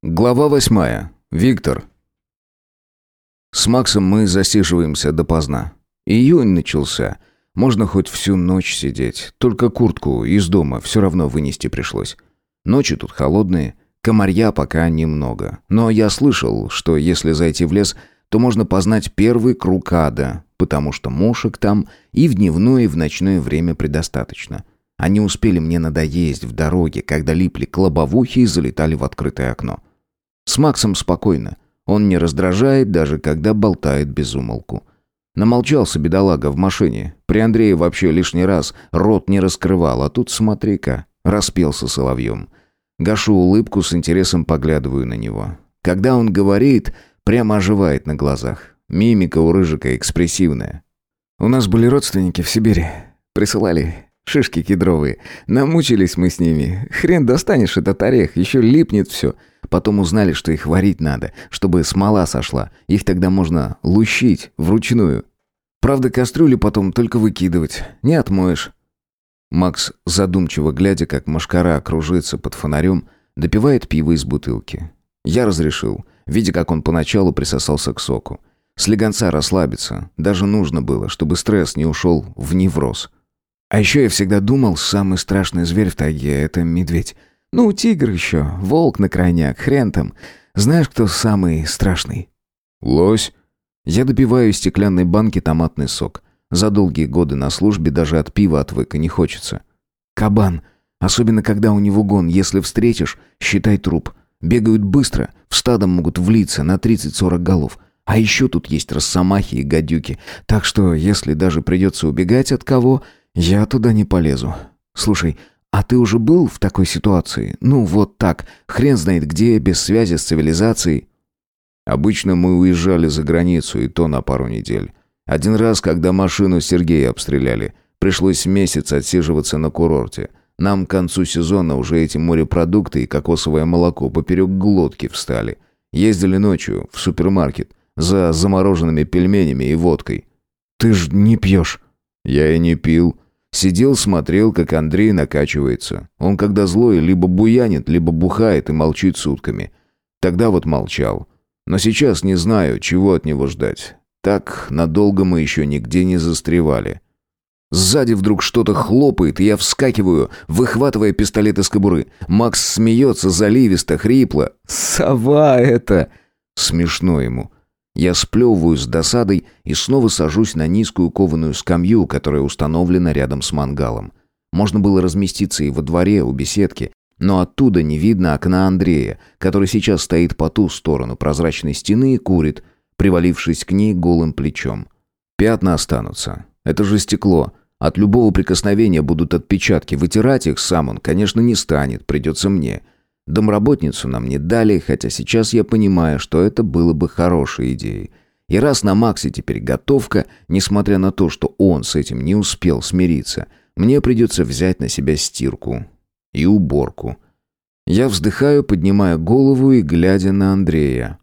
Глава восьмая. Виктор. С Максом мы засиживаемся допоздна. Июнь начался. Можно хоть всю ночь сидеть. Только куртку из дома все равно вынести пришлось. Ночи тут холодные. Комарья пока немного. Но я слышал, что если зайти в лес, то можно познать первый круг ада, потому что мошек там и в дневное, и в ночное время предостаточно. Они успели мне надоесть в дороге, когда липли к лобовухе и залетали в открытое окно. С Максом спокойно. Он не раздражает, даже когда болтает без умолку. Намолчался бедолага в машине. При Андрее вообще лишний раз рот не раскрывал, а тут смотри-ка, распелся соловьем. Гашу улыбку, с интересом поглядываю на него. Когда он говорит, прямо оживает на глазах. Мимика у Рыжика экспрессивная. «У нас были родственники в Сибири. Присылали шишки кедровые. Намучились мы с ними. Хрен достанешь этот орех, еще липнет все. Потом узнали, что их варить надо, чтобы смола сошла. Их тогда можно лущить вручную. Правда, кастрюли потом только выкидывать. Не отмоешь. Макс, задумчиво глядя, как машкара кружится под фонарем, допивает пиво из бутылки. Я разрешил, видя, как он поначалу присосался к соку. Слегонца расслабиться. Даже нужно было, чтобы стресс не ушел в невроз. А еще я всегда думал, самый страшный зверь в тайге — это медведь. Ну, тигр еще, волк на крайняк, хрен там. Знаешь, кто самый страшный? Лось. Я добиваю из стеклянной банки томатный сок. За долгие годы на службе даже от пива отвык и не хочется. Кабан. Особенно, когда у него гон. Если встретишь, считай труп. Бегают быстро, в стадом могут влиться на 30-40 голов. А еще тут есть росомахи и гадюки. Так что, если даже придется убегать от кого, я туда не полезу. Слушай, а ты уже был в такой ситуации? Ну, вот так, хрен знает где, без связи с цивилизацией. Обычно мы уезжали за границу, и то на пару недель. Один раз, когда машину Сергея обстреляли, пришлось месяц отсиживаться на курорте. Нам к концу сезона уже эти морепродукты и кокосовое молоко поперек глотки встали. Ездили ночью в супермаркет за замороженными пельменями и водкой. «Ты ж не пьешь». «Я и не пил». Сидел, смотрел, как Андрей накачивается. Он когда злой, либо буянит, либо бухает и молчит сутками. Тогда вот молчал. Но сейчас не знаю, чего от него ждать. Так надолго мы еще нигде не застревали. Сзади вдруг что-то хлопает, и я вскакиваю, выхватывая пистолет из кобуры. Макс смеется заливисто, хрипло. «Сова это!» Смешно ему. Я сплевываю с досадой и снова сажусь на низкую кованую скамью, которая установлена рядом с мангалом. Можно было разместиться и во дворе, у беседки, но оттуда не видно окна Андрея, который сейчас стоит по ту сторону прозрачной стены и курит, привалившись к ней голым плечом. Пятна останутся. Это же стекло. От любого прикосновения будут отпечатки. Вытирать их сам он, конечно, не станет, придется мне. — Домработницу нам не дали, хотя сейчас я понимаю, что это было бы хорошей идеей. И раз на Максе теперь готовка, несмотря на то, что он с этим не успел смириться, мне придется взять на себя стирку и уборку. Я вздыхаю, поднимая голову и глядя на Андрея.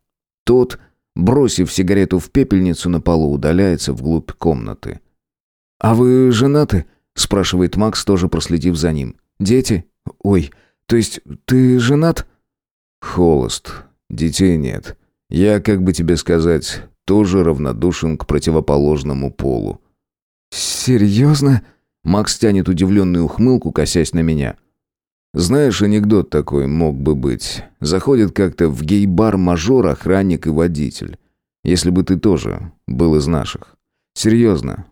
Тот, бросив сигарету в пепельницу на полу, удаляется вглубь комнаты. «А вы женаты?» – спрашивает Макс, тоже проследив за ним. «Дети? Ой, то есть ты женат?» «Холост. Детей нет. Я, как бы тебе сказать, тоже равнодушен к противоположному полу». «Серьезно?» Макс тянет удивленную ухмылку, косясь на меня. «Знаешь, анекдот такой мог бы быть. Заходит как-то в гей-бар мажор, охранник и водитель. Если бы ты тоже был из наших. Серьезно,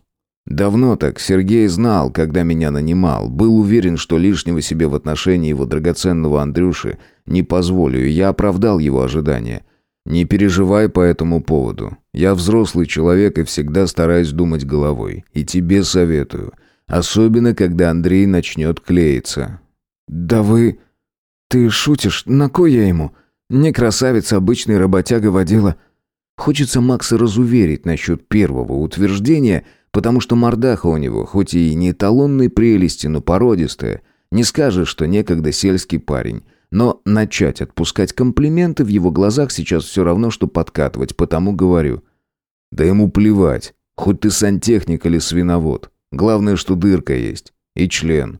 Давно так Сергей знал, когда меня нанимал, был уверен, что лишнего себе в отношении его драгоценного Андрюши не позволю, и я оправдал его ожидания. Не переживай по этому поводу. Я взрослый человек и всегда стараюсь думать головой. И тебе советую. Особенно, когда Андрей начнет клеиться. «Да вы... Ты шутишь? На кой я ему? Не красавица, обычный работяга водила». Хочется Макса разуверить насчет первого утверждения – потому что мордаха у него, хоть и не эталонной прелести, но породистая. Не скажешь, что некогда сельский парень. Но начать отпускать комплименты в его глазах сейчас все равно, что подкатывать, потому говорю. Да ему плевать, хоть ты сантехник или свиновод. Главное, что дырка есть. И член.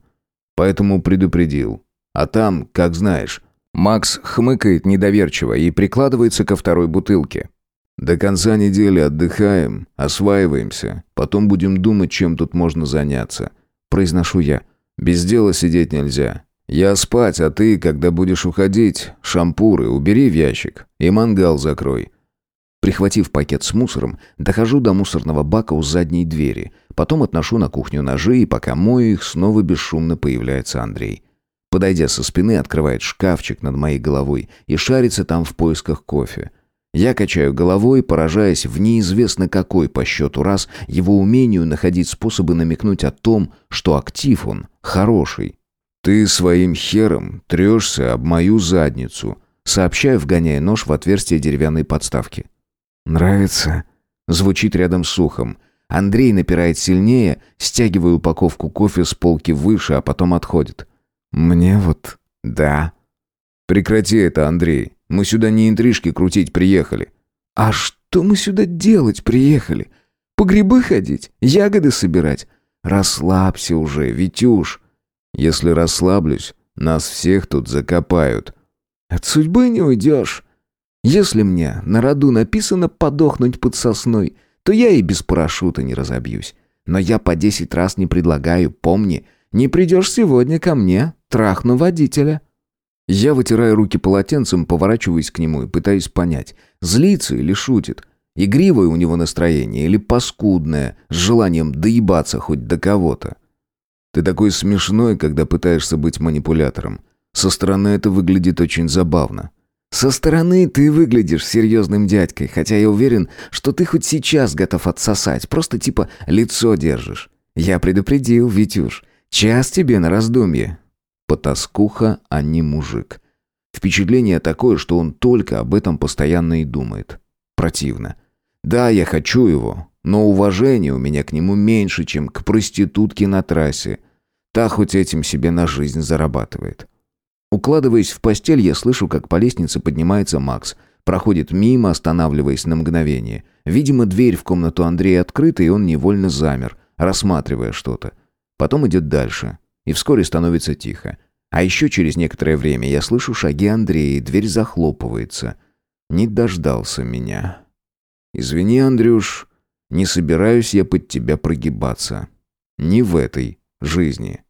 Поэтому предупредил. А там, как знаешь, Макс хмыкает недоверчиво и прикладывается ко второй бутылке. До конца недели отдыхаем, осваиваемся, потом будем думать, чем тут можно заняться. Произношу я. Без дела сидеть нельзя. Я спать, а ты, когда будешь уходить, шампуры убери в ящик и мангал закрой. Прихватив пакет с мусором, дохожу до мусорного бака у задней двери. Потом отношу на кухню ножи, и пока мою их, снова бесшумно появляется Андрей. Подойдя со спины, открывает шкафчик над моей головой и шарится там в поисках кофе. Я качаю головой, поражаясь в неизвестно какой по счету раз его умению находить способы намекнуть о том, что актив он хороший. «Ты своим хером трешься об мою задницу», сообщаю, вгоняя нож в отверстие деревянной подставки. «Нравится?» Звучит рядом с ухом. Андрей напирает сильнее, стягивая упаковку кофе с полки выше, а потом отходит. «Мне вот... да». «Прекрати это, Андрей. Мы сюда не интрижки крутить приехали». «А что мы сюда делать приехали? По грибы ходить? Ягоды собирать? Расслабься уже, Витюш». «Если расслаблюсь, нас всех тут закопают». «От судьбы не уйдешь. Если мне на роду написано подохнуть под сосной, то я и без парашюта не разобьюсь. Но я по десять раз не предлагаю, помни, не придешь сегодня ко мне, трахну водителя». Я вытираю руки полотенцем, поворачиваюсь к нему и пытаюсь понять, злится или шутит. Игривое у него настроение или паскудное, с желанием доебаться хоть до кого-то. Ты такой смешной, когда пытаешься быть манипулятором. Со стороны это выглядит очень забавно. Со стороны ты выглядишь серьезным дядькой, хотя я уверен, что ты хоть сейчас готов отсосать, просто типа лицо держишь. Я предупредил, Витюш, час тебе на раздумье. Потаскуха, а не мужик. Впечатление такое, что он только об этом постоянно и думает. Противно. Да, я хочу его, но уважение у меня к нему меньше, чем к проститутке на трассе. Та хоть этим себе на жизнь зарабатывает. Укладываясь в постель, я слышу, как по лестнице поднимается Макс. Проходит мимо, останавливаясь на мгновение. Видимо, дверь в комнату Андрея открыта, и он невольно замер, рассматривая что-то. Потом идет дальше. И вскоре становится тихо. А еще через некоторое время я слышу шаги Андрея, и дверь захлопывается. Не дождался меня. «Извини, Андрюш, не собираюсь я под тебя прогибаться. Не в этой жизни».